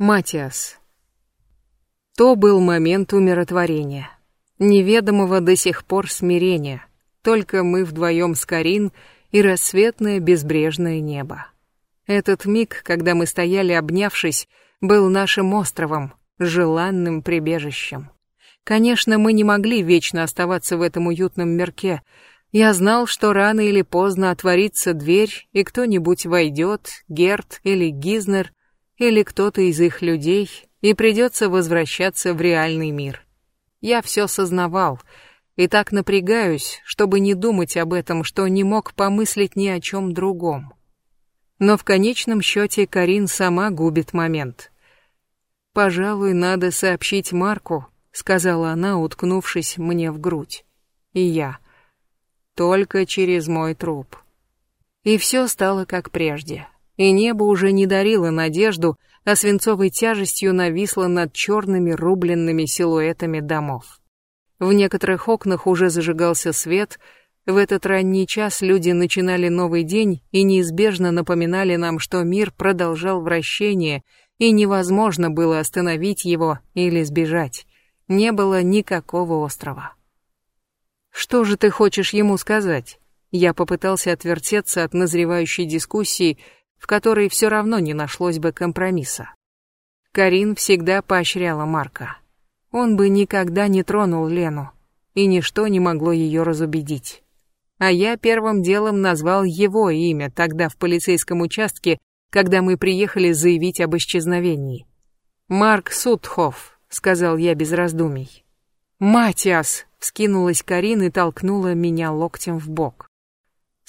Матиас. То был момент умиротворения, неведомого до сих пор смирения. Только мы вдвоем с Карин и рассветное безбрежное небо. Этот миг, когда мы стояли обнявшись, был нашим островом, желанным прибежищем. Конечно, мы не могли вечно оставаться в этом уютном мирке. Я знал, что рано или поздно отворится дверь, и кто-нибудь войдет, Герт или Гизнер, или кто-то из их людей, и придется возвращаться в реальный мир. Я все сознавал, и так напрягаюсь, чтобы не думать об этом, что не мог помыслить ни о чем другом. Но в конечном счете Карин сама губит момент. «Пожалуй, надо сообщить Марку», — сказала она, уткнувшись мне в грудь. И я. «Только через мой труп». И все стало как прежде. И небо уже не дарило надежду, а свинцовой тяжестью нависло над черными рубленными силуэтами домов. В некоторых окнах уже зажигался свет, в этот ранний час люди начинали новый день и неизбежно напоминали нам, что мир продолжал вращение, и невозможно было остановить его или сбежать. Не было никакого острова. «Что же ты хочешь ему сказать?» Я попытался отвертеться от назревающей дискуссии, в которой все равно не нашлось бы компромисса. Карин всегда поощряла Марка. Он бы никогда не тронул Лену, и ничто не могло ее разубедить. А я первым делом назвал его имя тогда в полицейском участке, когда мы приехали заявить об исчезновении. «Марк Судхоф», — сказал я без раздумий. «Матиас!» — вскинулась Карин и толкнула меня локтем в бок.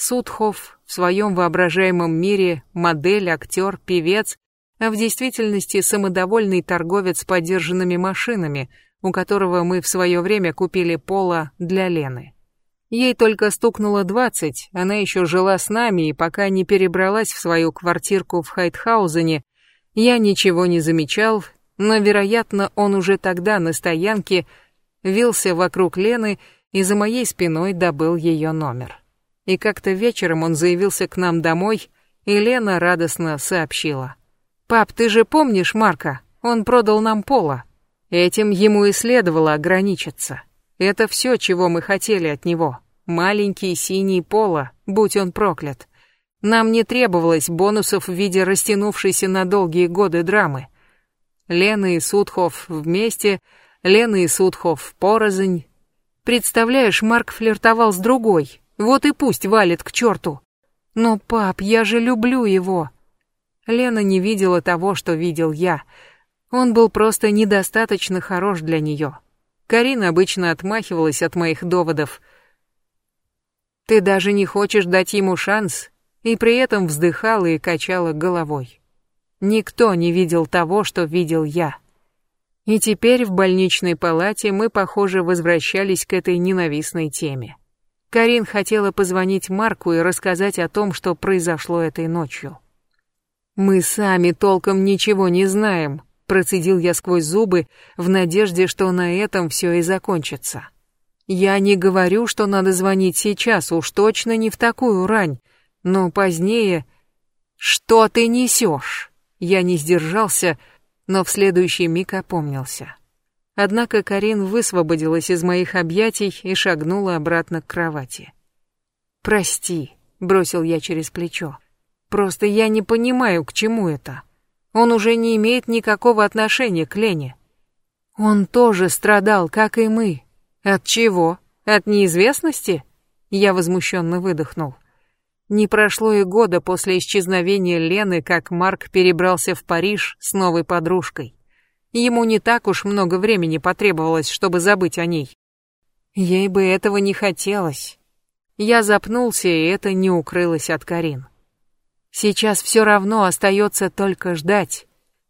Судхов в своем воображаемом мире модель, актер, певец, а в действительности самодовольный торговец подержанными машинами, у которого мы в свое время купили поло для Лены. Ей только стукнуло двадцать, она еще жила с нами и пока не перебралась в свою квартирку в Хайтхаузене, я ничего не замечал, но, вероятно, он уже тогда на стоянке вился вокруг Лены и за моей спиной добыл ее номер. И как-то вечером он заявился к нам домой, и Лена радостно сообщила. «Пап, ты же помнишь Марка? Он продал нам Пола. Этим ему и следовало ограничиться. Это все, чего мы хотели от него. Маленький синий Пола, будь он проклят. Нам не требовалось бонусов в виде растянувшейся на долгие годы драмы. Лена и Судхов вместе, Лена и Судхов порознь. Представляешь, Марк флиртовал с другой, вот и пусть валит к черту. Но, пап, я же люблю его. Лена не видела того, что видел я. Он был просто недостаточно хорош для нее. Карина обычно отмахивалась от моих доводов. Ты даже не хочешь дать ему шанс, и при этом вздыхала и качала головой. Никто не видел того, что видел я. И теперь в больничной палате мы, похоже, возвращались к этой ненавистной теме. Карин хотела позвонить Марку и рассказать о том, что произошло этой ночью. «Мы сами толком ничего не знаем», — процедил я сквозь зубы в надежде, что на этом все и закончится. «Я не говорю, что надо звонить сейчас, уж точно не в такую рань, но позднее...» «Что ты несешь?» Я не сдержался, но в следующий миг опомнился. Однако Карин высвободилась из моих объятий и шагнула обратно к кровати. «Прости», — бросил я через плечо. «Просто я не понимаю, к чему это. Он уже не имеет никакого отношения к Лене. Он тоже страдал, как и мы. От чего? От неизвестности?» Я возмущенно выдохнул. Не прошло и года после исчезновения Лены, как Марк перебрался в Париж с новой подружкой. Ему не так уж много времени потребовалось, чтобы забыть о ней. Ей бы этого не хотелось. Я запнулся, и это не укрылось от Карин. Сейчас все равно остается только ждать.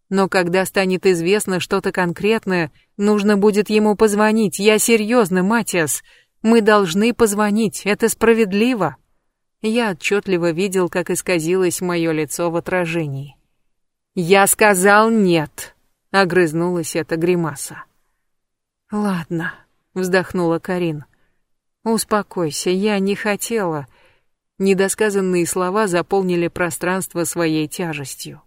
Но когда станет известно что-то конкретное, нужно будет ему позвонить. Я серьезно, Матиас. Мы должны позвонить, это справедливо. Я отчетливо видел, как исказилось мое лицо в отражении. «Я сказал нет!» Огрызнулась эта гримаса. «Ладно», — вздохнула Карин. «Успокойся, я не хотела». Недосказанные слова заполнили пространство своей тяжестью.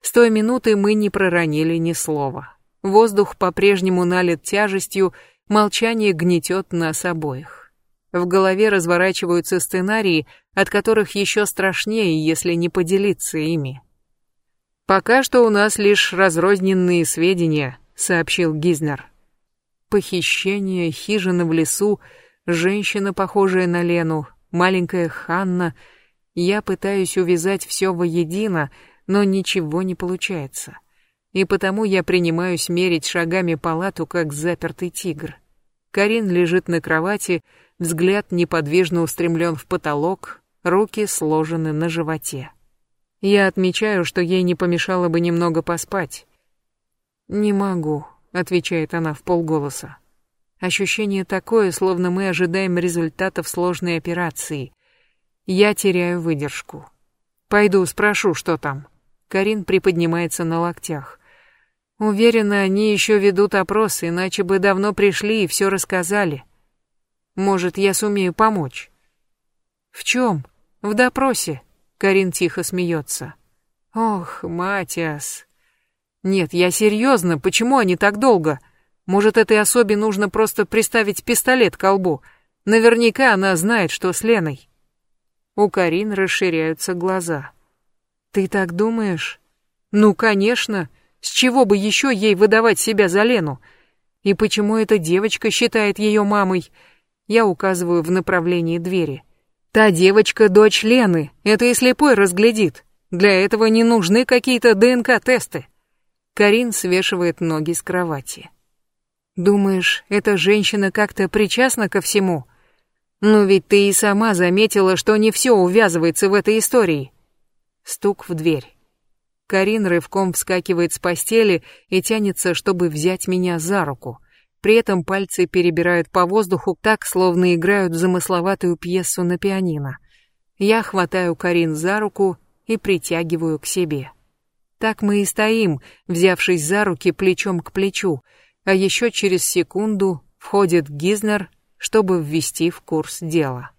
С той минуты мы не проронили ни слова. Воздух по-прежнему налит тяжестью, молчание гнетет нас обоих. В голове разворачиваются сценарии, от которых еще страшнее, если не поделиться ими. «Пока что у нас лишь разрозненные сведения», — сообщил Гизнер. Похищение, хижина в лесу, женщина, похожая на Лену, маленькая Ханна. Я пытаюсь увязать все воедино, но ничего не получается. И потому я принимаюсь мерить шагами палату, как запертый тигр. Карин лежит на кровати, взгляд неподвижно устремлен в потолок, руки сложены на животе. Я отмечаю, что ей не помешало бы немного поспать. «Не могу», — отвечает она в полголоса. Ощущение такое, словно мы ожидаем результатов сложной операции. Я теряю выдержку. Пойду спрошу, что там. Карин приподнимается на локтях. Уверена, они еще ведут опрос, иначе бы давно пришли и все рассказали. Может, я сумею помочь? В чем? В допросе. Карин тихо смеется. Ох, Матиас. Нет, я серьезно, почему они так долго? Может, этой особе нужно просто приставить пистолет к колбу? Наверняка она знает, что с Леной. У Карин расширяются глаза. Ты так думаешь? Ну, конечно. С чего бы еще ей выдавать себя за Лену? И почему эта девочка считает ее мамой? Я указываю в направлении двери. Та девочка — дочь Лены, это и слепой разглядит. Для этого не нужны какие-то ДНК-тесты. Карин свешивает ноги с кровати. Думаешь, эта женщина как-то причастна ко всему? Ну ведь ты и сама заметила, что не все увязывается в этой истории. Стук в дверь. Карин рывком вскакивает с постели и тянется, чтобы взять меня за руку. При этом пальцы перебирают по воздуху так, словно играют замысловатую пьесу на пианино. Я хватаю Карин за руку и притягиваю к себе. Так мы и стоим, взявшись за руки плечом к плечу, а еще через секунду входит Гизнер, чтобы ввести в курс дела.